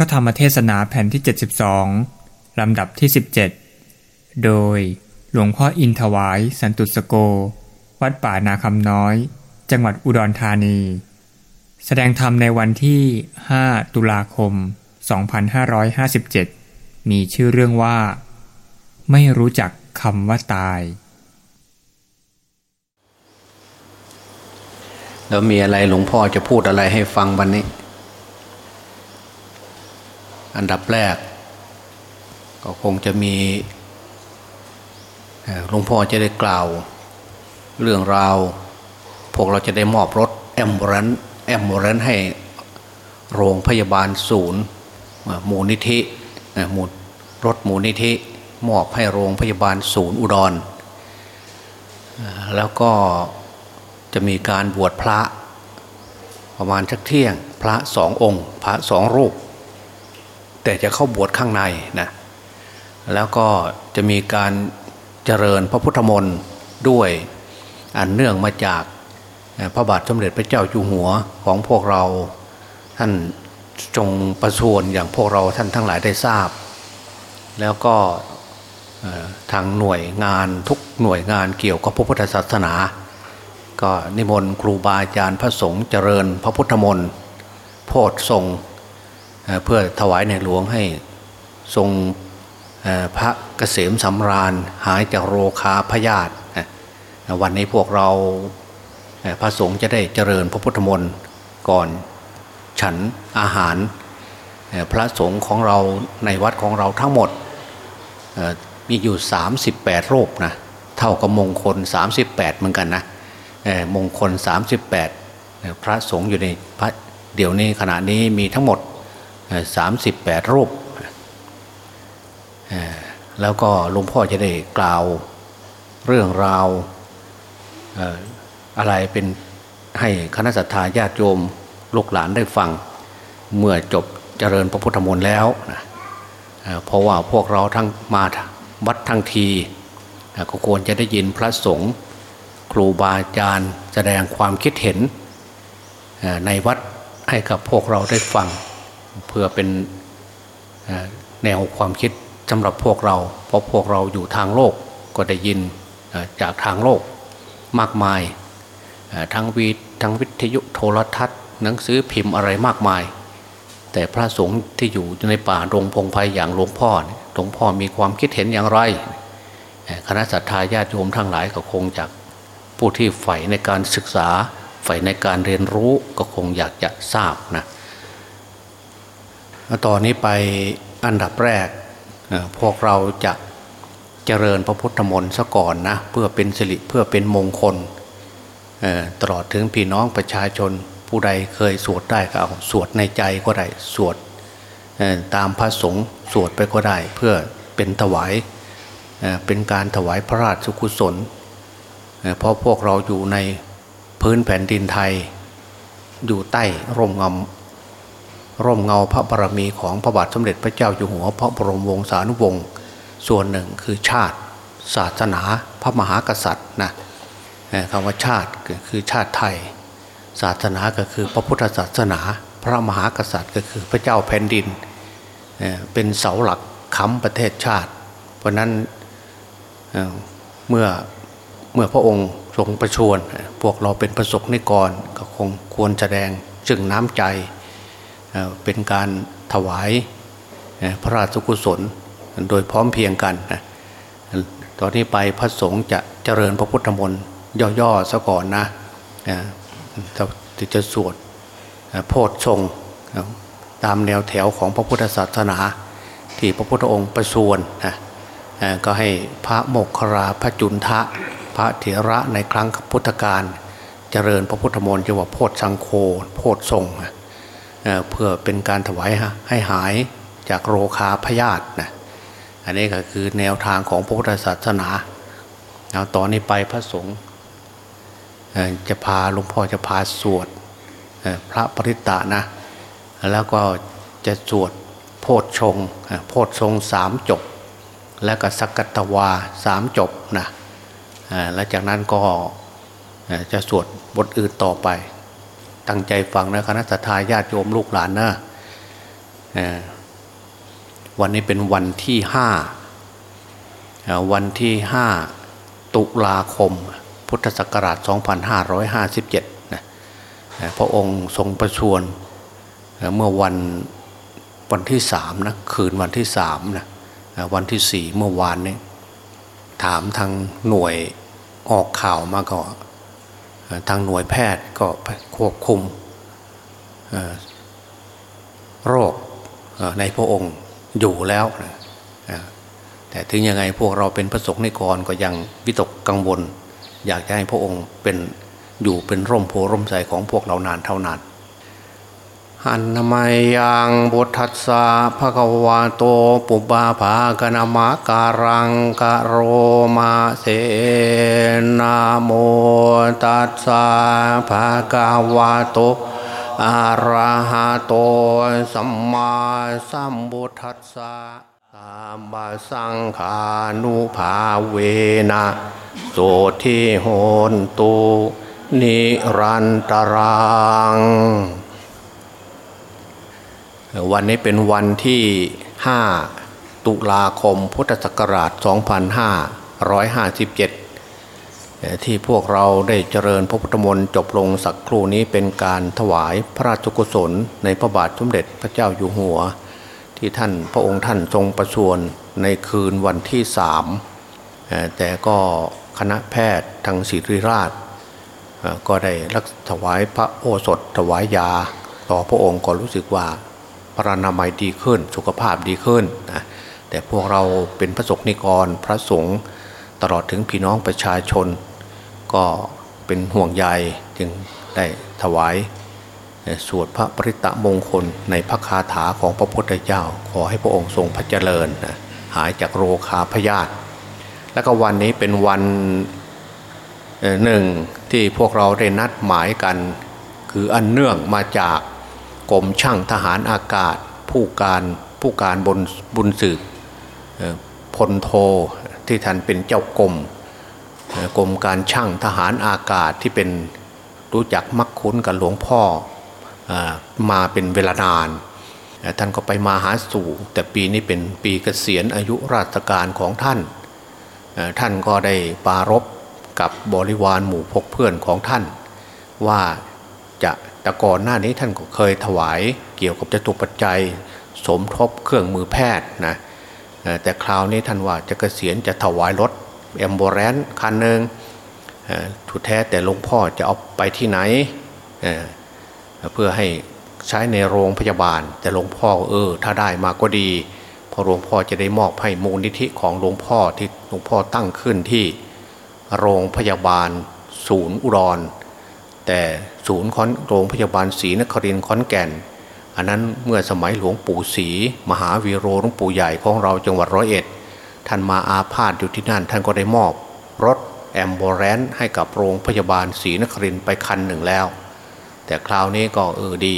ระธรรมเทศนาแผ่นที่ 72 ลำดับที่ 17 โดยหลวงพ่ออินถวายสันตุสโก วัดป่านาคำน้อย จังหวัดอุดรธานี แสดงธรรมในวันที่ 5 ตุลาคม 2557 มีชื่อเรื่องว่า ไม่รู้จักคำว่าตาย แล้วมีอะไรหลวงพ่อจะพูดอะไรให้ฟังวันนี้ อันดับแรก ก็คงจะมีหลวงพ่อจะได้กล่าว เรื่องราว พวกเราจะได้มอบรถแอมบูรันแอมบูรันให้โรงพยาบาลศูนย์มูลนิธิมูลรถมูลนิธิมอบให้โรงพยาบาลศูนย์อุดร แล้วก็จะมีการบวชพระประมาณชักเที่ยงพระสององค์ พระสองรูป แต่จะเข้าบวชข้างในนะแล้วก็จะมีการเจริญพระพุทธมนต์ด้วยอันเนื่องมาจากพระบาทสมเด็จพระเจ้าอยู่หัวของพวกเราท่านจงประชวรอย่างพวกเราท่านทั้งหลายได้ทราบ แล้วก็ทางหน่วยงานทุกหน่วยงานเกี่ยวกับพระพุทธศาสนา ก็นิมนต์ครูบาอาจารย์พระสงฆ์เจริญ พระพุทธมนต์โพธทรง เพื่อถวายในหลวงให้ทรงพระเกษมสำราญหายจากโรคาพยาธิวันนี้พวกเราพระสงฆ์จะได้เจริญพระพุทธมนต์ก่อนฉันอาหารพระสงฆ์ของเราในวัดของเราทั้งหมดเอ่อมีอยู่ 38 รูปนะเท่ากับมงคล 38 เหมือนกันนะมงคล 38 พระสงฆ์อยู่ในพระเดี๋ยวนี้ขณะนี้มีทั้งหมด 38 รูป แล้วก็หลวงพ่อจะได้กล่าวเรื่องราวอะไรเป็นให้คณะสัตยาญาติโยมลูกหลานได้ฟัง เมื่อจบเจริญพระพุทธมนต์แล้วนะเพราะว่าพวกเราทั้งมาวัดทั้งทีก็ควรจะได้ยินพระสงฆ์ครูบาอาจารย์แสดงความคิดเห็นในวัดให้กับพวกเราได้ฟัง เพื่อเป็นแนวความคิดสำหรับพวกเรา เพราะพวกเราอยู่ทางโลกก็ได้ยินจากทางโลกมากมายทั้งวีทั้งวิทยุโทรทัศน์ หนังสือพิมพ์อะไรมากมาย แต่พระสงฆ์ที่อยู่ในป่าดงพงไพ่อย่างหลวงพ่อหลวงพ่อมีความคิดเห็นอย่างไรคณะสัตยาญาติโยมทั้งหลายก็คงจะผู้ที่ใฝ่ในการศึกษาใฝ่ในการเรียนรู้ก็คงอยากจะทราบนะ ตอนนี้ไปอันดับแรกพวกเราจะเจริญพระพุทธมนต์ซะก่อนนะเพื่อเป็นสิริเพื่อเป็นมงคลตลอดถึงพี่น้องประชาชนผู้ใดเคยสวดได้ก็เอาสวดในใจก็ได้สวดตามพระสงฆ์สวดไปก็ได้ เพื่อเป็นถวายเป็นการถวายพระราชกุศลเพราะพวกเราอยู่ในพื้นแผ่นดินไทย อยู่ใต้ร่มเงา ร่มเงาพระบารมีของพระบาทสมเด็จพระเจ้าอยู่หัวพระบรมวงศานุวงศ์ส่วนหนึ่งคือชาติ ศาสนา พระมหากษัตริย์นะคำว่าชาติก็คือชาติไทย ศาสนาก็คือพระพุทธศาสนา พระมหากษัตริย์ก็คือพระเจ้าแผ่นดิน เป็นเสาหลักค้ำประเทศชาติ เพราะนั้นเเมื่อเมื่อพระองค์ทรงประชวรพวกเราเป็นประสบนิกรก็คงควรแสดงจึงน้ำใจ เป็นการถวายพระราชกุศลโดยพร้อมเพียงกันนะตอนนี้ไปพระสงฆ์จะเจริญพระพุทธมนต์ย่อๆซะก่อนนะจะสวดโพชฌงตามแนวแถวของพระพุทธศาสนา ที่พระพุทธองค์ประชวรนะก็ให้พระโมกขราพระจุนทะ พระเถระในครั้งพุทธกาลเจริญพระพุทธมนต์จังหวะโพธสังโฆโพธทรงเอ่อ เพื่อเป็นการถวายให้หายจากโรคาพยาธินะอันนี้ก็คือแนวทางของพระพุทธศาสนาเอาตอนนี้ไปพระสงฆ์จะพาหลวงพ่อจะพาสวดพระปริตตะนะ แล้วก็จะสวดโพธชงโพธชงสามจบ แล้วก็สักกัตวาสามจบนะแล้วจากนั้นก็จะสวดบทอื่นต่อไป ตั้งใจฟังนะคณะสัตยาญาติโยมลูกหลานนะวันนี้เป็นวันที่ห้าวันที่ห้าตุลาคม พุทธศักราช 2557นะพระองค์ทรงประชวรเมื่อวันวันที่สามนะคืนวันที่สามนะวันที่สี่เมื่อวานนี้ถามทางหน่วยออกข่าวมาก็ ทางหน่วยแพทย์ก็ควบคุมโรคในพระองค์อยู่แล้วนะแต่ถึงยังไงพวกเราเป็นพระสงฆ์ในกรก็ยังวิตกกังวล อยากจะให้พระองค์เป็นอยู่เป็นร่มโพร่มใสของพวกเรานานเท่านาน หันมายังบุทัสสะภะคะวะโตปุบาภากนามะการังกะโรมาเสนาโมตัสสะภะคะวะโตอะระหะโตสัมมาสัมพุทัสสะสัมมาสังขานุภาเวนะโสทิโหนตุนิรันตรัง วันนี้เป็นวันที่ 5 ตุลาคมพุทธศักราช 2557 ที่พวกเราได้เจริญพระพุทธมนต์จบลงสักครู่นี้เป็นการถวายพระราชกุศลในพระบาทสมเด็จพระเจ้าอยู่หัว ที่ท่านพระองค์ท่านทรงประชวรในคืนวันที่สามแต่ก็คณะแพทย์ทางศิริราช ก็ได้รักถวายพระโอสถถวายยา ต่อพระองค์ก็รู้สึกว่า ระนามัยดีขึ้น สุขภาพดีขึ้นนะแต่พวกเราเป็นพระสงฆ์นิกรพระสงฆ์ตลอดถึงพี่น้องประชาชน ก็เป็นห่วงใยจึงได้ถวายสวดพระปริตะมงคลในพระคาถาของพระพุทธเจ้า ขอให้พระองค์ทรงพระเจริญหายจากโรคาพยาธิและก็วันนี้เป็นวันหนึ่งที่พวกเราได้นัดหมายกัน คืออันเนื่องมาจาก กรมช่างทหารอากาศ ผู้การผู้การบนบุญสืบพลโทที่ท่านเป็นเจ้ากรมกรมการช่างทหารอากาศที่เป็นรู้จักมักคุ้นกับหลวงพ่ออมาเป็นเวลานานท่านก็ไปมาหาสู่ แต่ปีนี้เป็นปีเกษียณอายุราชการของท่าน ท่านก็ได้ปารบกับบริวารหมู่พกเพื่อนของท่าน ว่า แต่ก่อนหน้านี้ท่านก็เคยถวายเกี่ยวกับจตุปัจจัย สมทบเครื่องมือแพทย์นะแต่คราวนี้ท่านว่าจะเกษียณจะถวายรถแอมโบแรนคันหนึ่งถูกแท้แต่หลวงพ่อจะเอาไปที่ไหนเเพื่อให้ใช้ในโรงพยาบาล แต่หลวงพ่อเออ ถ้าได้มาก็ดีพอหลวงพ่อจะได้มอบให้มูลนิธิของหลวงพ่อที่หลวงพ่อตั้งขึ้นที่โรงพยาบาลศูนย์อุดร แต่ศูนย์โรงพยาบาลศรีนครินทร์ขอนแก่น อันนั้นเมื่อสมัยหลวงปู่ศรีมหาวีโรหลวงปู่ใหญ่ของเราจังหวัดร้อยเอ็ด ท่านมาอาพาธอยู่ที่นั่นท่านก็ได้มอบ รถแอมโบแรนให้กับโรงพยาบาลศรีนครินไปคันหนึ่งแล้ว แต่คราวนี้ก็เออดี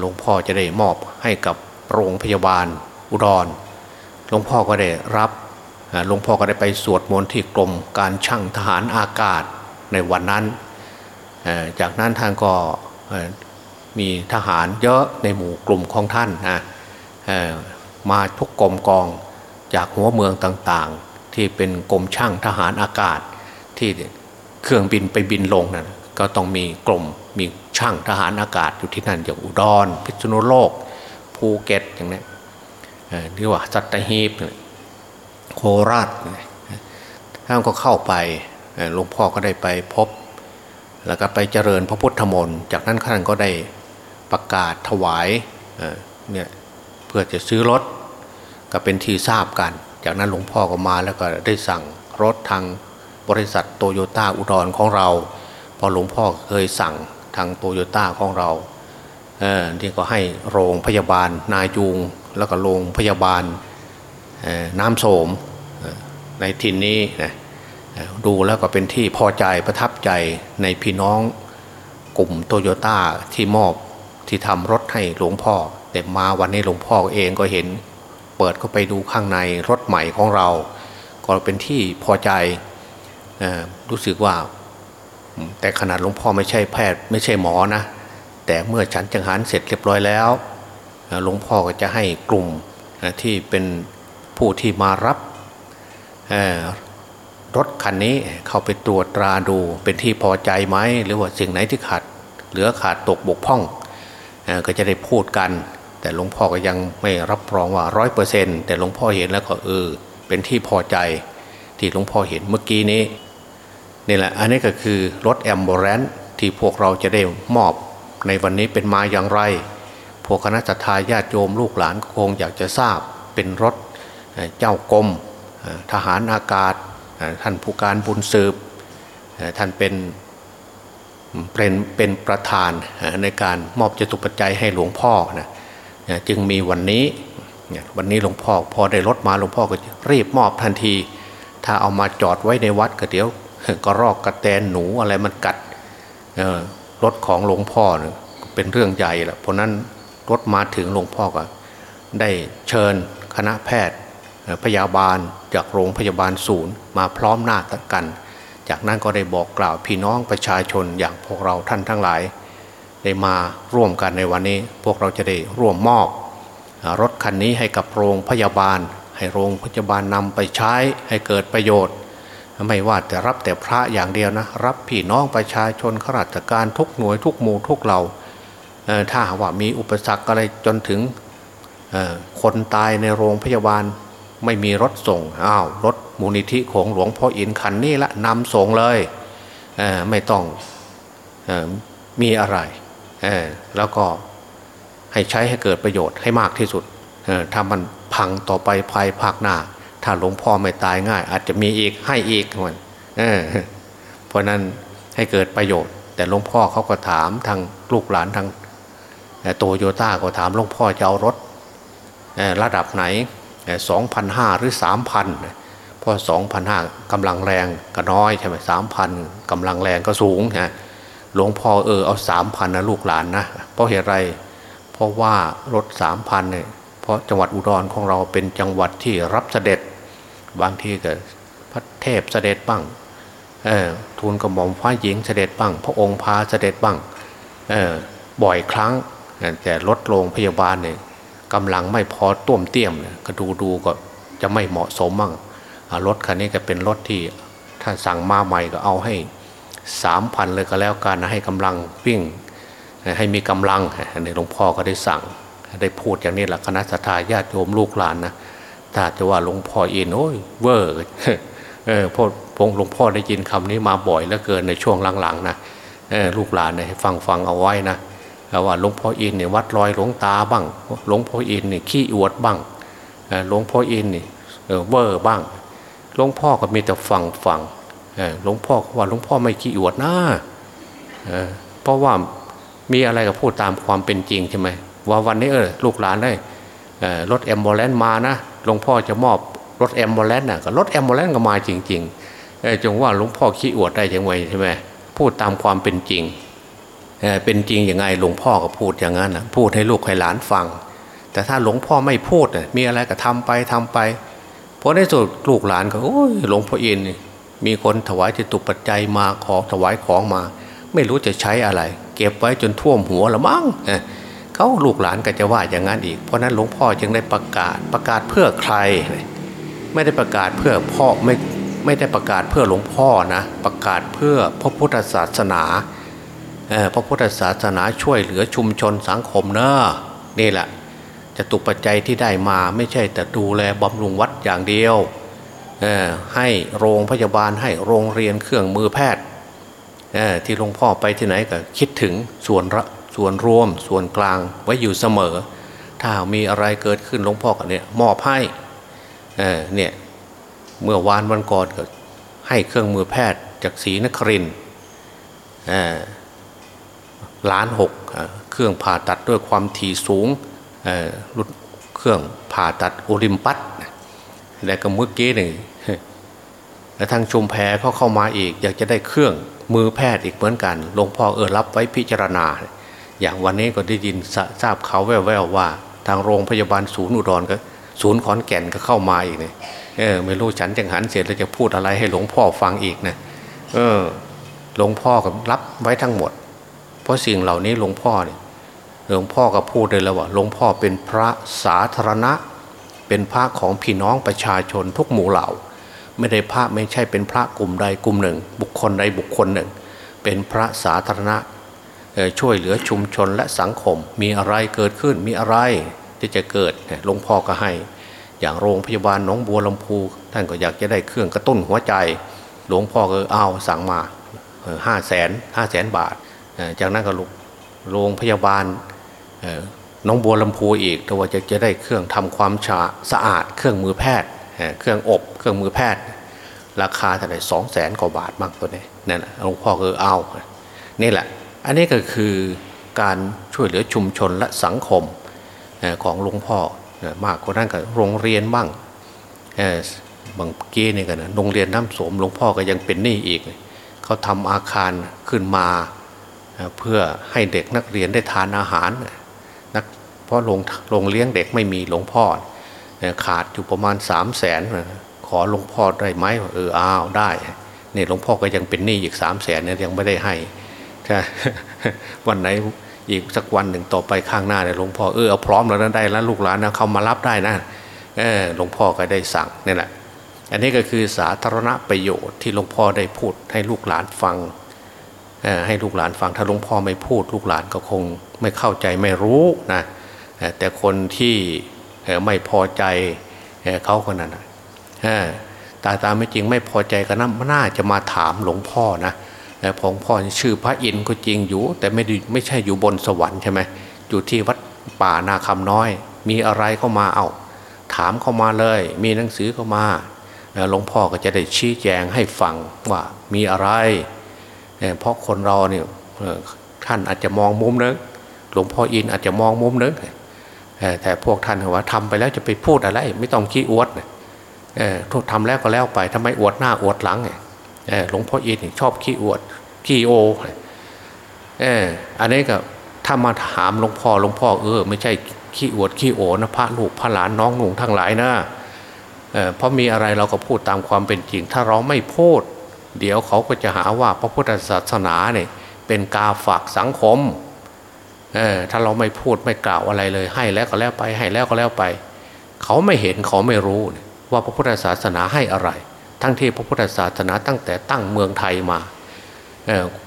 หลวงพ่อจะได้มอบให้กับโรงพยาบาลอุดรหลวงพ่อก็ได้รับหลวงพ่อก็ได้ไปสวดมนต์ที่กรมการช่างทหารอากาศในวันนั้น จากนั้นท่านก็มีทหารเยอะในหมู่กลุ่มของท่านนะมาทุกกรมกองจากหัวเมืองต่างๆ ที่เป็นกรมช่างทหารอากาศ ที่เครื่องบินไปบินลงนั่นก็ต้องมีกรมมีช่างทหารอากาศอยู่ที่นั่นอย่างอุดร พิษณุโลก ภูเก็ตอย่างนี้เรียกว่าสัตหีบโคราชท่านก็เข้าไปหลวงพ่อก็ได้ไปพบ แล้วก็ไปเจริญพระพุทธมนต์จากนั้นท่านก็ได้ประกาศถวายเนี่ยเพื่อจะซื้อรถก็เป็นที่ทราบกัน จากนั้นหลวงพ่อก็มาแล้วก็ได้สั่งรถทางบริษัทโตโยต้าอุดรของเรา พอหลวงพ่อเคยสั่งทางโตโยต้าของเราเออที่ก็ให้โรงพยาบาลนายูงแล้วก็โรงพยาบาลน้ำโสมในทินนี้นะ ดูแล้วก็เป็นที่พอใจประทับใจในพี่น้องกลุ่มโตโยต้าที่มอบที่ทำรถให้หลวงพ่อ แต่มาวันนี้หลวงพ่อเองก็เห็น เปิดเข้าไปดูข้างในรถใหม่ของเรา ก็เป็นที่พอใจรู้สึกว่า แต่ขนาดหลวงพ่อไม่ใช่แพทย์ไม่ใช่หมอนะ แต่เมื่อฉันจังหันเสร็จเรียบร้อยแล้วหลวงพ่อก็จะให้กลุ่มที่เป็นผู้ที่มารับ รถคันนี้เข้าไปตรวจตราดูเป็นที่พอใจไหมหรือว่าสิ่งไหนที่ขาดเหลือขาดตกบกพร่องก็จะได้พูดกัน แต่หลวงพ่อก็ยังไม่รับรองว่าร้อยเปอร์เซ็นต์แต่หลวงพ่อเห็นแล้วก็เออเป็นที่พอใจที่หลวงพ่อเห็นเมื่อกี้นี้นี่แหละอันนี้ก็คือรถแอมโบรนที่พวกเราจะได้มอบในวันนี้เป็นมาอย่างไร พวกคณะทาญาติโยมลูกหลานคงอยากจะทราบเป็นรถเจ้ากรมทหารอากาศ ท่านผู้การบุญสืบท่านเป็นเป็นเป็นประธานในการมอบจตุปัจจัยให้หลวงพ่อนะจึงมีวันนี้วันนี้หลวงพ่อพอได้รถมาหลวงพ่อก็รีบมอบทันที ถ้าเอามาจอดไว้ในวัดก็เดี๋ยวก็รอกกระแตนหนูอะไรมันกัดรถของหลวงพ่อเป็นเรื่องใหญ่ละเพราะนั้นรถมาถึงหลวงพ่อก็ได้เชิญคณะแพทย์ พยาบาลจากโรงพยาบาลศูนย์มาพร้อมหน้ากัน จากนั้นก็ได้บอกกล่าวพี่น้องประชาชนอย่างพวกเราท่านทั้งหลาย ได้มาร่วมกันในวันนี้ พวกเราจะได้ร่วมมอบ รถคันนี้ให้กับโรงพยาบาล ให้โรงพยาบาลนำไปใช้ให้เกิดประโยชน์ ไม่ว่าแต่รับแต่พระอย่างเดียวนะ รับพี่น้องประชาชนข้าราชการทุกหน่วยทุกหมู่ทุกเหล่าถ้าว่ามีอุปสรรคอะไรจนถึงคนตายในโรงพยาบาล ไม่มีรถส่งอ้าวรถมูลนิธิของหลวงพ่ออินคันนี้ละนำส่งเลยเไม่ต้องอมีอะไร แล้วก็ให้ใช้ให้เกิดประโยชน์ให้มากที่สุดถ้ามันพังต่อไปภายภาคหน้า ถ้าหลวงพ่อไม่ตายง่าย อาจจะมีอีกให้อีกมันเเพราะนั้นให้เกิดประโยชน์ แต่หลวงพ่อเขาก็ถามทางลูกหลานทางโตโยต้าก็ถามหลวงพ่อจะเอารถระดับไหน สองพันห้าหรือสามพันเพราะสองพันห้ากำลังแรงก็น้อยใช่ไหมสามพันกำลังแรงก็สูงฮะหลวงพ่อเออเอาสามพันนะลูกหลานนะเพราะเหตุไร เพราะว่ารถสามพันเนี่ยเพราะจังหวัดอุดรของเราเป็นจังหวัดที่รับเสด็จบางทีก็พระเทพเสด็จบ้างทูลกระหม่อมฟ้าหญิงเสด็จบ้าง พระองค์พาเสด็จบ้างบ่อยครั้งแต่รถโรงพยาบาลเนี่ย กำลังไม่พอต้วมเตี้ยมเนี่ยก็ดูดูก็จะไม่เหมาะสมมั่งรถคันนี้ก็เป็นรถที่ถ้าสั่งมาใหม่ก็เอาให้สามพันเลยก็แล้วกันนะให้กำลังวิ่งให้มีกำลังในหลวงพ่อก็ได้สั่งได้พูดอย่างนี้แหละคณะสัตยาติโยมลูกหลานนะถ้าจะว่าหลวงพ่อเอินโอ้ยเวอร์เออพ่อพงหลวงพ่อได้ยินคำนี้มาบ่อยเหลือเกินในช่วงหลังๆนะลูกหลานเนี่ยฟังฟังเอาไว้นะ ว่าหลวงพ่ออินเนี่ยวัดรอยหลวงตาบ้างหลวงพ่ออินเนี่ยขี้อวดบ้างหลวงพ่ออินเนี่ยเวอร์บ้างหลวงพ่อก็มีแต่ฟังฟังหลวงพ่อว่าหลวงพ่อไม่ขี้อวดนะเพราะว่ามีอะไรก็พูดตามความเป็นจริงใช่ไหมว่าวันนี้เออลูกหลานได้รถ ambulance มานะหลวงพ่อจะมอบรถ ambulance น่ะก็รถ ambulance ก็มาจริงๆจะว่าหลวงพ่อขี้อวดได้ยังไงใช่ไหมพูดตามความเป็นจริง เป็นจริงยังไงหลวงพ่อก็พูดอย่างนั้นนะพูดให้ลูกให้หลานฟัง แต่ถ้าหลวงพ่อไม่พูดมีอะไรก็ทำไปทำไปเพราะในสุดลูกหลานก็โอ้ยหลวงพ่ออินมีคนถวายจิตุปัจจัยมาขอถวายของมา ไม่รู้จะใช้อะไร เก็บไว้จนท่วมหัวละมั้งเขาลูกหลานก็จะว่าอย่างนั้นอีก เพราะนั้นหลวงพ่อจึงได้ประกาศประกาศเพื่อใคร ไม่ได้ประกาศเพื่อพ่อไม่ไม่ได้ประกาศเพื่อหลวงพ่อนะ ประกาศเพื่อพระพุทธศาสนา พระพุทธศาสนาช่วยเหลือชุมชนสังคมเนอะนี่แหละจะตุปัจจัยที่ได้มาไม่ใช่แต่ดูแลบำรุงวัดอย่างเดียวให้โรงพยาบาลให้โรงเรียนเครื่องมือแพทย์ที่หลวงพ่อไปที่ไหนก็คิดถึงส่วนส่วนรวมส่วนกลางไว้อยู่เสมอ ถ้ามีอะไรเกิดขึ้นหลวงพ่อกเนี่ยมอบให้เนี่ยเมื่อวานวันก่อนก็ให้เครื่องมือแพทย์จากศรีนคริน ล้านหกเครื่องผ่าตัดด้วยความถี่สูงรุ่นเครื่องผ่าตัดโอลิมปัสและก็เมื่อกี้หนึ่งแล้วทางชุมแพเขาเข้ามาอีก อยากจะได้เครื่องมือแพทย์อีกเหมือนกันหลวงพ่อเออรับไว้พิจารณา อย่างวันนี้ก็ได้ยินทราบเขาแว่วๆว่า ทางโรงพยาบาลศูนย์อุดรก็ศูนย์ขอนแก่นก็เข้ามาอีกเนี่ยเออไม่รู้ฉันจังหันเสร็จแล้วจะพูดอะไรให้หลวงพ่อฟังอีกนะเออหลวงพ่อก็รับไว้ทั้งหมด เพราะสิ่งเหล่านี้หลวงพ่อเนี่ยหลวงพ่อก็พูดเลยแล้วว่าหลวงพ่อเป็นพระสาธารณะ เป็นพระของพี่น้องประชาชนทุกหมู่เหล่า ไม่ได้พระไม่ใช่เป็นพระกลุ่มใดกลุ่มหนึ่ง บุคคลใดบุคคลหนึ่ง เป็นพระสาธารณะช่วยเหลือชุมชนและสังคม มีอะไรเกิดขึ้นมีอะไรที่จะเกิดหลวงพ่อก็ให้ อย่างโรงพยาบาลหนองบัวลำพู ท่านก็อยากจะได้เครื่องกระตุ้นหัวใจ หลวงพ่อก็เอาสั่งมาห้าแสนห้าแสนบาท จากนั้นก็โรงพยาบาลน้องบัวลำพูอีกตัวจะจะได้เครื่องทำความชาสะอาด เครื่องมือแพทย์ เครื่องอบเครื่องมือแพทย์ ราคาเท่าไหร่สองแสนกว่าบาทมากตัวนี้นั่นแหละหลวงพ่อก็เอานี่แหละ อันนี้ก็คือการช่วยเหลือชุมชนและสังคมของหลวงพ่อมากกว่านั้นก็โรงเรียนบ้างบางเกี้นี่กันนะโรงเรียนน้ำสมหลวงพ่อก็ยังเป็นหนี้อีก เขาทำอาคารขึ้นมา เพื่อให้เด็กนักเรียนได้ทานอาหารนักเพราะโรงโรงเลี้ยงเด็กไม่มีหลวงพ่อขาดอยู่ประมาณสามแสนขอหลวงพ่อได้ไหมเอออ้าวได้เนี่ยหลวงพ่อก็ยังเป็นหนี้อีกสามแสนเนี่ยยังไม่ได้ให้วันไหนอีกสักวันหนึ่งต่อไปข้างหน้าเนี่ยหลวงพ่อเออเอาพร้อมแล้วนะได้แล้วลูกหลานนะเขามารับได้นะเออหลวงพ่อก็ได้สั่งนี่แหละอันนี้ก็คือสาธารณประโยชน์ที่หลวงพ่อได้พูดให้ลูกหลานฟัง ให้ลูกหลานฟังถ้าหลวงพ่อไม่พูดลูกหลานก็คงไม่เข้าใจไม่รู้นะแต่คนที่ไม่พอใจเขาคนนั้นตาตามไม่จริงไม่พอใจก็น่าจะมาถามหลวงพ่อนะผงพ่อชื่อพระอินทร์ก็จริงอยู่ แต่ไม่ไม่ใช่อยู่บนสวรรค์ใช่ไหมอยู่ที่วัดป่านาคำน้อย มีอะไรเข้ามาเอาถามเข้ามาเลย มีหนังสือเข้ามาหลวงพ่อก็จะได้ชี้แจงให้ฟังว่ามีอะไร เพราะคนเราเนี่ยท่านอาจจะมองมุมนึงหลวงพ่ออินอาจจะมองมุมนึงแต่พวกท่านว่าทำไปแล้วจะไปพูดอะไร ไม่ต้องขี้อวดทุกทำแล้วก็แล้วไปทำไมอวดหน้าอวดหลังหลวงพ่ออินชอบขี้อวดขี้โออันนี้ก็ถ้ามาถามหลวงพ่อหลวงพ่อเออไม่ใช่ขี้อวดขี้โอนะพระลูกพระหลานน้องหนุ่งทั้งหลายนะเพราะมีอะไรเราก็พูดตามความเป็นจริง ถ้าเราไม่พูด เดี๋ยวเขาก็จะหาว่าพระพุทธศาสนาเนี่ยเป็นกาฝากสังคมเออถ้าเราไม่พูดไม่กล่าวอะไรเลย ให้แล้วก็แล้วไปให้แล้วก็แล้วไป เขาไม่เห็นเขาไม่รู้ว่าพระพุทธศาสนาให้อะไร ทั้งที่พระพุทธศาสนาตั้งแต่ตั้งเมืองไทยมา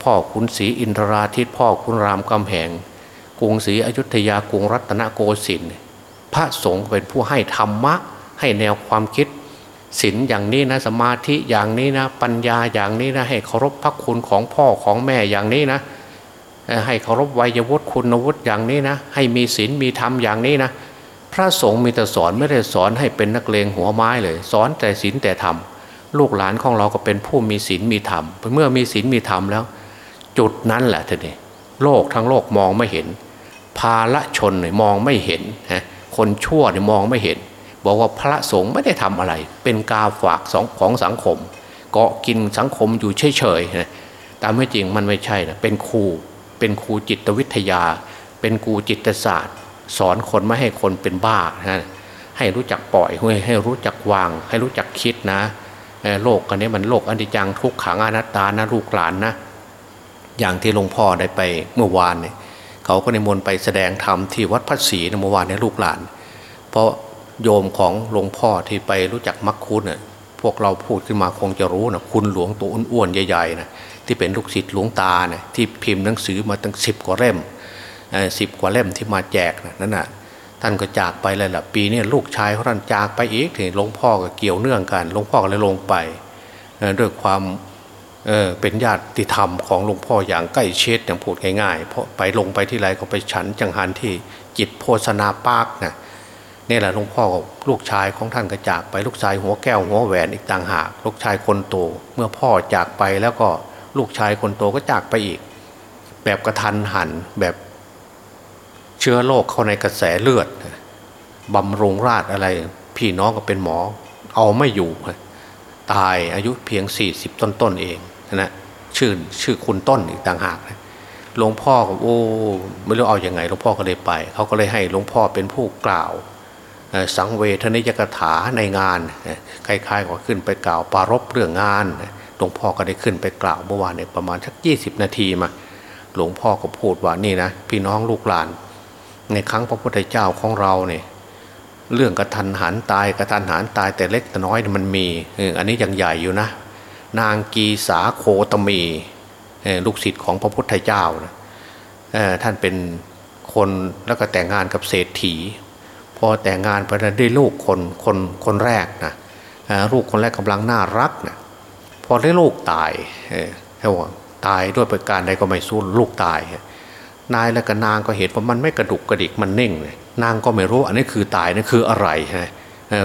พ่อคุณศรีอินทราทิตพ่อคุณรามกำแหงกรุงศรีอยุธยากรุงรัตนโกสินทร์พระสงฆ์เป็นผู้ให้ธรรมะให้แนวความคิด ศีลอย่างนี้นะสมาธิอย่างนี้นะ ปัญญาอย่างนี้นะ ให้เคารพพระคุณของพ่อของแม่อย่างนี้นะให้เคารพวัยวุฒิคุณวุฒิอย่างนี้นะ ให้มีศีลมีธรรมอย่างนี้นะพระสงฆ์มีแต่สอนไม่ได้สอนให้เป็นนักเลงหัวไม้เลย สอนแต่ศีลแต่ธรรมลูกหลานของเราก็เป็นผู้มีศีลมีธรรมเมื่อมีศีลมีธรรมแล้ว จุดนั้นแหละทีนี้โลกทั้งโลกมองไม่เห็น ภาละชนมองไม่เห็นคนชั่วมองไม่เห็น บอกว่าพระสงฆ์ไม่ได้ทำอะไร เป็นกาฝากสองของสังคม เกาะกินสังคมอยู่เฉยๆนะตามไม่จริงมันไม่ใช่นะเป็นครู เป็นครูจิตวิทยา เป็นครูจิตศาสตร์ สอนคนไม่ให้คนเป็นบ้านะให้รู้จักปล่อยให้รู้จักวาง ให้รู้จักคิดนะโลกอันนี้มันโลกอนิจจังทุกขังอนัตตานะลูกหลานนะอย่างที่หลวงพ่อได้ไปเมื่อวานเนี่ยเขาก็ในมนไปแสดงธรรมที่วัดพัดศรีเมื่อวานเนี่ยลูกหลาน เพราะ โยมของหลวงพ่อที่ไปรู้จักมักคุณเน่ยพวกเราพูดขึ้นมาคงจะรู้นะคุณหลวงตัวอ้วนๆใหญ่ๆนะที่เป็นลูกศิษย์หลวงตาเนะที่พิมพ์หนังสือมาตั้งสิบกว่าเล่มสิบกว่าเล่มที่มาแจกนะนั่นนะท่านก็จากไปเลยล่ะปีนี้ลูกชายเขาท่านจากไปอีกถึงหลวงพ่อก็เกี่ยวเนื่องกันหลวงพ่อก็เลยลงไปด้วยความเเป็นญาติธรรมของหลวงพ่ออย่างใกล้ชิดอย่างพูดง่ายๆเพราะไปลงไปที่ไรก็ไปฉันจังหันที่จิตโพชนาปากนะ นี่แหละหลวงพ่อกับลูกชายของท่านก็จากไปลูกชายหัวแก้วหัวแหวนอีกต่างหาก ลูกชายคนโตเมื่อพ่อจากไปแล้วก็ลูกชายคนโตก็จากไปอีก แบบกระทันหันแบบเชื้อโรคเข้าในกระแสเลือดบำรุงราชอะไร พี่น้องก็เป็นหมอ เอาไม่อยู่ ตายอายุเพียงสี่สิบต้นเองนะชื่อชื่อคุณต้นอีกต่างหากหลวงพ่อก็โอ้ไม่รู้เอาอยัางไงหลวงพ่อก็เลยไป เขาก็เลยให้หลวงพ่อเป็นผู้กล่าว สังเวทนิยกถาในงานคล้ายๆก็ขึ้นไปกล่าวปารบเรื่องงานหลวงพ่อก็ได้ขึ้นไปกล่าวเมื่อวานเนี่ยประมาณสักยี่สิบนาทีมาหลวงพ่อก็พูดว่านี่นะพี่น้องลูกหลาน ในครั้งพระพุทธเจ้าของเราเนี่ยเรื่องกระทันหันตายกระทันหันตายแต่เล็กแต่น้อยมันมีอันนี้ยังใหญ่อยู่นะ นางกีสาโคตมีลูกศิษย์ของพระพุทธเจ้านะท่านเป็นคนแล้วก็แต่งงานกับเศรษฐี พอแต่งงานไปได้ลูกคนคนคนแรกนะลูกคนแรกกำลังน่ารักนะพอได้ลูกตายเท่าตายด้วยประการใดก็ไม่สู้ลูกตาย นายและก็นางก็เห็นว่ามันไม่กระดุกกระดิกมันนิ่งเลยนางก็ไม่รู้อันนี้คือตายนั่นคืออะไรฮะ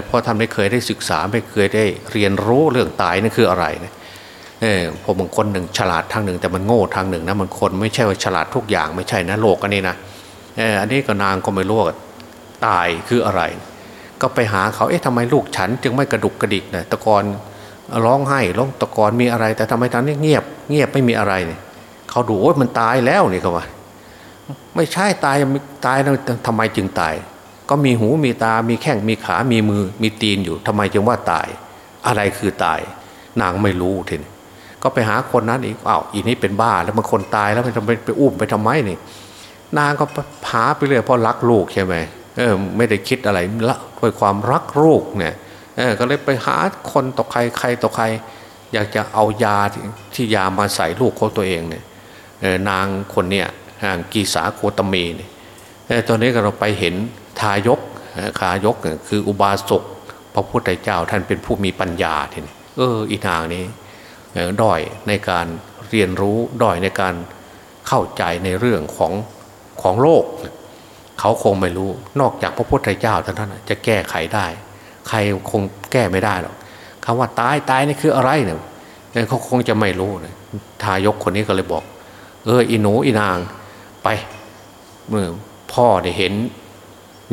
เพราะท่านไม่เคยได้ศึกษาไม่เคยได้เรียนรู้เรื่องตายนั่นคืออะไรนะเออผมบางคนหนึ่งฉลาดทางหนึ่ง แต่มันโง่ทางหนึ่งนะมันคนไม่ใช่ว่าฉลาดทุกอย่างไม่ใช่นะโลกอันนี้นะเอออันนี้ก็นางก็ไม่รู้ ตายคืออะไร ก็ไปหาเขาเอ๊ะทำไมลูกฉัน จึงไม่กระดุกกระดิกนะตะกอนร้องไห้ร้องตะกอนมีอะไร แต่ทำไมตอนนี้เงียบ เงียบไม่มีอะไรเนี่ยเขาดูโอ้ยมันตายแล้วนี่เขาว่าไม่ใช่ตายตายแล้วทำไมจึงตาย ก็มีหูมีตามีแข้งมีขามีมือมีตีนอยู่ทำไมจึงว่าตาย อะไรคือตาย นางไม่รู้ทีนี้ก็ไปหาคนนั้นอีกอ้าวอีนี้เป็นบ้าแล้วมันคนตายแล้วมันจะไปไปอุ้มไปทำไมนี่นางก็พาไปเรื่อยเพราะรักลูกใช่ไหม เออไม่ได้คิดอะไรละด้วยความรักลูกเนี่ยเออก็เลยไปหาคนต่อใครใครต่อใคร อยากจะเอายาที่ยามาใส่ลูกของตัวเองเนี่ยนางคนเนี้ยกีสาโคตมีเนี่ยตอนนี้เราไปเห็นทายกขายกคืออุบาสกพระพุทธเจ้าท่านเป็นผู้มีปัญญาทีนี้เอออีนางนี้ด้อยในการเรียนรู้ด้อยในการเข้าใจในเรื่องของของโลก เขาคงไม่รู้ นอกจากพระพุทธเจ้าเท่านั้นจะแก้ไขได้ ใครคงแก้ไม่ได้หรอกคำว่าตายตายนี่คืออะไรเนี่ยเขาคงจะไม่รู้เลยทายกคนนี้ก็เลยบอก เอออีหนูอีนางไปเมื่อพ่อได้เห็น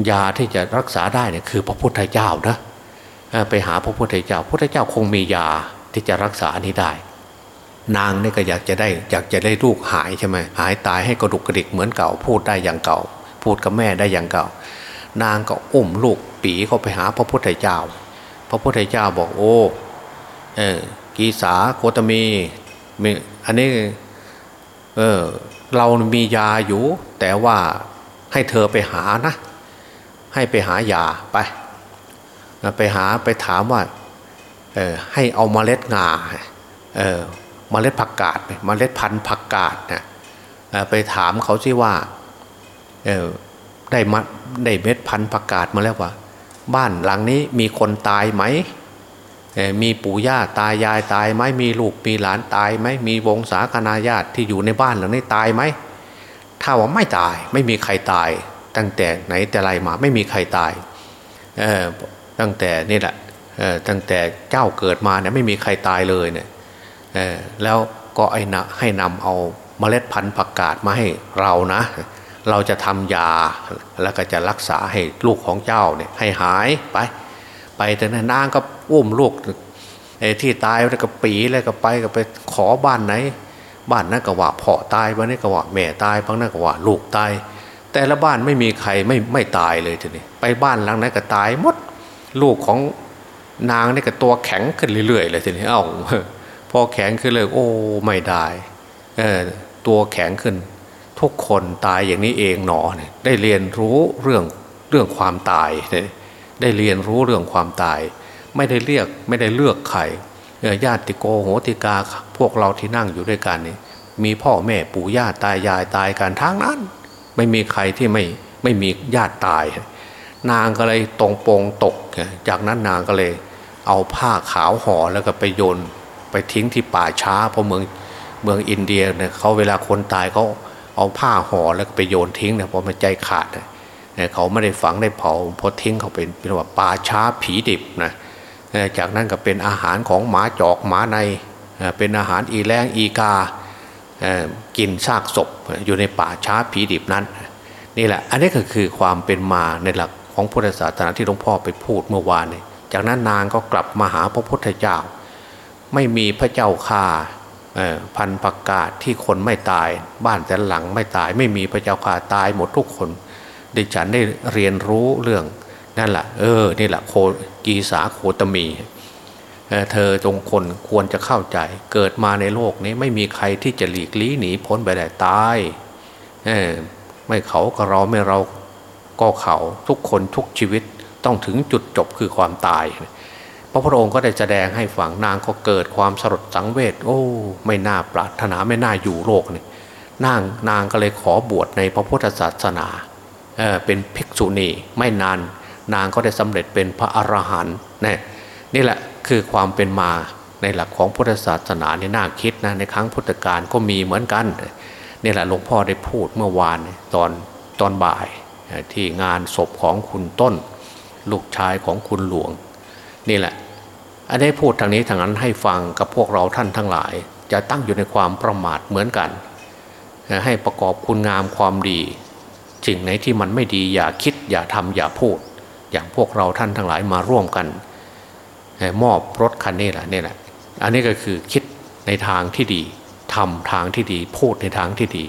ยาที่จะรักษาได้เนี่ยคือพระพุทธเจ้านะไปหาพระพุทธเจ้าพระพุทธเจ้าคงมียาที่จะรักษานี้ได้ นางนี่ก็อยากจะได้อยากจะได้ลูกหายใช่ไหมหายตายให้กระดุกกระดิกเหมือนเก่าพูดได้อย่างเก่า พูดกับแม่ได้อย่างเก่า นางก็อุ้มลูกปีเข้าไปหาพระพุทธเจ้า พระพุทธเจ้าบอกโอ้เออกีสาโคตมีอันนี้เออเรามียาอยู่ แต่ว่าให้เธอไปหานะ ให้ไปหายาไป ไปหาไปถามว่าเออให้เอามาเมล็ดงาเออมเมล็ดผักกาดมเมล็ดพันธุ์ผักกาดนะไปถามเขาสิว่า ได้มาได้เม็ดพันธุ์ผักกาดมาแล้วว่า บ้านหลังนี้มีคนตายไหมมีปู่ย่าตายายตายไหมมีลูกมีหลานตายไหมมีวงศาคณาญาติที่อยู่ในบ้านหลังนี้ตายไหมถ้าว่าไม่ตายไม่มีใครตาย ตั้งแต่ไหนแต่ไรมาไม่มีใครตายตั้งแต่นี่แหละตั้งแต่เจ้าเกิดมาเนี่ยไม่มีใครตายเลยเนี่ยแล้วก็ไอ้นะให้นำเอาเมล็ดพันธุ์ผักกาดมาให้เรานะ เราจะทำยาแล้วก็จะรักษาให้ลูกของเจ้าเนี่ยให้หายไป ไปแต่นางก็อุ้มลูกที่ตายแล้วก็ปีแล้วก็ไปก็ไปขอบ้านไหน บ้านนั้นก็ว่าพ่อตายบ้านนี้ก็ว่าแม่ตายบ้างนั้นก็ว่าลูกตาย แต่ละบ้านไม่มีใครไม่ไม่ตายเลยทีนี้ไปบ้านหลังนั้นก็ตายหมดลูกของนางนี่ก็ตัวแข็งขึ้นเรื่อยๆเลยทีนี้เอ้าพอแข็งขึ้นเลย โอ้ไม่ได้เออตัวแข็งขึ้น ทุกคนตายอย่างนี้เองหนอเนี่ยได้เรียนรู้เรื่องเรื่องความตาย ได้เรียนรู้เรื่องความตาย ไม่ได้เรียกไม่ได้เลือกใครญาติโกโหติกาพวกเราที่นั่งอยู่ด้วยกันนี่มีพ่อแม่ปู่ย่าตายายตายกันทั้งนั้น ไม่มีใครที่ไม่ไม่มีญาติตาย นางก็เลยตรงโปงตก จากนั้นนางก็เลยเอาผ้าขาวห่อแล้วก็ไปโยนไปทิ้งที่ป่าช้าเพราะเมืองเมืองอินเดียเนี่ยเขาเวลาคนตายเขา เอาผ้าห่อแล้วก็ไปโยนทิ้งเนี่ยเพราะมันใจขาดเนี่ยเขาไม่ได้ฝังได้เผาพอทิ้งเขาเป็นเป็นว่าป่าช้าผีดิบนะจากนั้นก็เป็นอาหารของหมาจอกหมาในเป็นอาหารอีแรงอีกากินซากศพอยู่ในป่าช้าผีดิบนั้น นี่แหละอันนี้ก็คือความเป็นมาในหลักของพุทธศาสนาที่หลวงพ่อไปพูดเมื่อวานเนี้จากนั้นนางก็กลับมาหาพระพุทธเจ้า ไม่มีพระเจ้าข่า พันประกาศที่คนไม่ตาย บ้านแต่หลังไม่ตาย ไม่มีพระเจ้าข่าตายหมดทุกคน ดิฉันได้เรียนรู้เรื่องนั่นแหละเออนี่แหละโคกีสาโคตมีเเธอจงคนควรจะเข้าใจ เกิดมาในโลกนี้ไม่มีใครที่จะหลีกลี่หนีพ้นไปได้ตายไม่เขาก็เราไม่เราก็เขาทุกคนทุกชีวิตต้องถึงจุดจบคือความตาย พระพุทธองค์ก็ได้แสดงให้ฝังนางก็เกิดความสลดสังเวชโอ้ ไม่น่าปรารถนาไม่น่าอยู่โลกนี่นางนางก็เลยขอบวชในพระพุทธศาสนาเเป็นภิกษุณีไม่นาน นางก็ได้สำเร็จเป็นพระอรหันต์นี่นี่แหละคือความเป็นมาในหลักของพุทธศาสนาในน่าคิดนะในครั้งพุทธกาลก็มีเหมือนกันนี่แหละหลวงพ่อได้พูดเมื่อวานตอนตอนบ่ายที่งานศพของคุณต้น ลูกชายของคุณหลวง นี่แหละ อันได้พูดทางนี้ทางนั้นให้ฟังกับพวกเราท่านทั้งหลาย จะตั้งอยู่ในความประมาทเหมือนกัน ให้ประกอบคุณงามความดีสิ่งไหนที่มันไม่ดีอย่าคิดอย่าทำอย่าพูด อย่างพวกเราท่านทั้งหลายมาร่วมกันมอบรถคันนี้แหละนี่แหละ อันนี้ก็คือคิดในทางที่ดีทำทางที่ดีพูดในทางที่ดี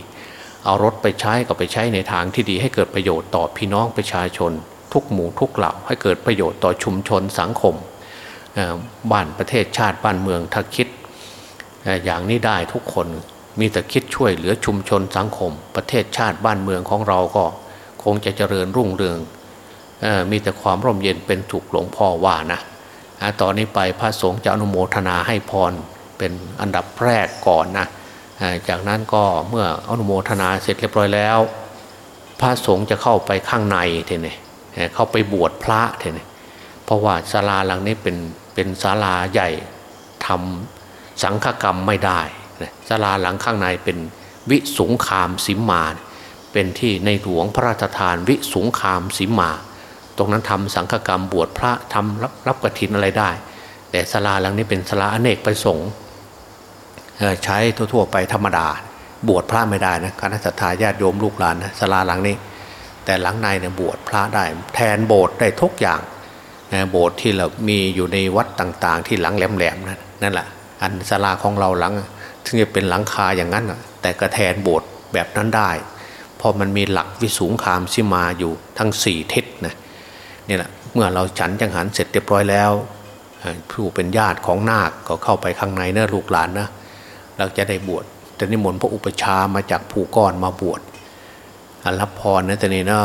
เอารถไปใช้ก็ไปใช้ในทางที่ดี ให้เกิดประโยชน์ต่อพี่น้องประชาชน ทุกหมู่ทุกเหล่า ให้เกิดประโยชน์ต่อชุมชนสังคมบ้านประเทศชาติบ้านเมืองถ้าคิดอย่างนี้ได้ทุกคนมีแต่คิดช่วยเหลือชุมชนสังคม ประเทศชาติบ้านเมืองของเราก็ คงจะเจริญรุ่งเรืองมีแต่ความร่มเย็นเป็นถูกหลวงพ่อว่านะตอนนี้ไปพระสงฆ์จะอนุโมทนาให้พรเป็นอันดับแรกก่อนนะจากนั้นก็เมื่ออนุโมทนาเสร็จเรียบร้อยแล้ว พระสงฆ์จะเข้าไปข้างในเทนี่ เข้าไปบวชพระเทนี่เพราะว่าศาลาหลังนี้เป็นเป็นศาลาใหญ่ทำสังฆกรรมไม่ได้ศาลาหลังข้างในเป็นวิสุงคามสิมมา เป็นที่ในหลวงพระราชทานวิสุงคามสิมมา ตรงนั้นทำสังฆกรรมบวชพระทำรับรับกฐินอะไรได้ แต่ศาลาหลังนี้เป็นศาลาอเนกประสงค์ใช้ทั่วๆไปธรรมดา บวชพระไม่ได้นะคณะสัตยาญาติโยมลูกหลานนะศาลาหลังนี้ แต่หลังในเนี่ยบวชพระได้แทนโบสถ์ได้ทุกอย่างโบสถ์ที่เรามีอยู่ในวัดต่างๆ ที่หลังแหลมๆนั่นนั่นแหละอันศาลาของเราหลังถึงจะเป็นหลังคาอย่างนั้นแต่กระแทนโบสถ์แบบนั้นได้พอมันมีหลักวิสูงคามชิมาอยู่ทั้งสี่ทิศนะนี่แหละเมื่อเราฉันจังหันเสร็จเรียบร้อยแล้ว ผู้เป็นญาติของนาคก็เข้าไปข้างในนะลูกหลานนะเราจะได้บวชแต่นิมนต์พระอุปชามาจากผู้ก้อนมาบวช รับพรนะแต่นี่นะ